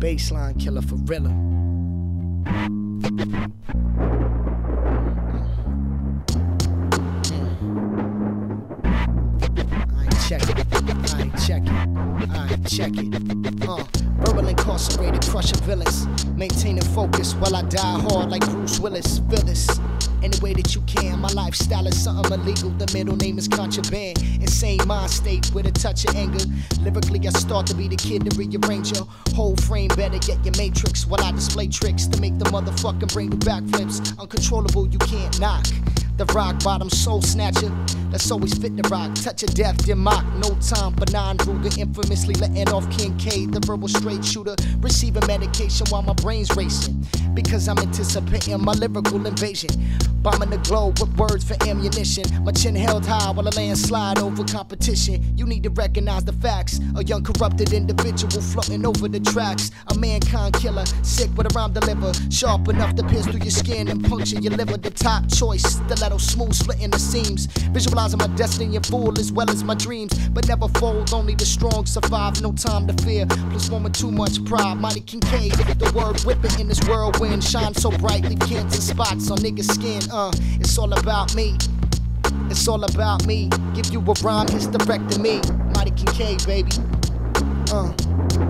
baseline killer for real. I check it. I check it. I check it. Uh, verbal incarcerated, crushing villains. Maintaining focus while I die hard like Bruce Willis. This any way that you can. My lifestyle is something illegal. The middle name is contraband. Insane mind state with a touch of anger. Lyrically, I start to be the kid to rearrange your whole frame better. Get your matrix while I display tricks to make the motherfucking bring you backflips. Uncontrollable, you can't knock. The rock bottom soul snatcher that's always fit to rock. Touch of death, then mock. No time for non Ruger, infamously letting off Kincaid, the verbal straight shooter. Receiving medication while my brain's racing. Because I'm anticipating my lyrical invasion. Bombing the globe with words for ammunition. My chin held high while I landslide over competition. You need to recognize the facts. A young corrupted individual floating over the tracks. A mankind killer, sick with a rhyme deliver. Sharp enough to pierce through your skin and puncture your liver. The top choice, stiletto smooth, splitting the seams. Visualizing my destiny and fool as well as my dreams. But never fold, only the strong survive. No time to fear. Plus one with too much pride. Mighty Kincaid, the word whipping in this whirlwind. Shine so brightly, cancer spots on niggas' skin. Uh, it's all about me. It's all about me. Give you a rhyme hysterectomy. Mighty Kincaid, baby. Uh.